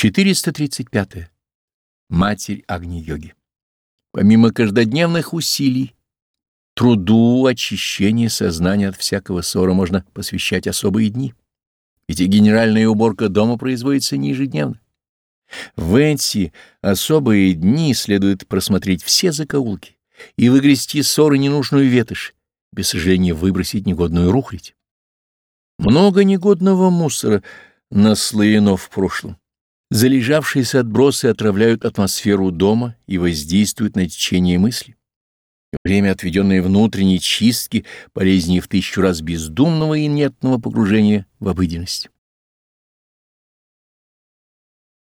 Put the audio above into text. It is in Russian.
435. -е. Матерь Агни-йоги. Помимо каждодневных усилий, труду очищения сознания от всякого ссора можно посвящать особые дни, ведь и генеральная уборка дома производится не ежедневно. В эти особые дни следует просмотреть все закоулки и выгрести ссоры ненужную ветошь, без сожаления выбросить негодную рухлядь. Много негодного мусора наслоено в прошлом. Залежавшиеся отбросы отравляют атмосферу дома и воздействуют на течение мысли. Время, отведенное внутренней чистки, полезнее в тысячу раз бездумного и инертного погружения в обыденность.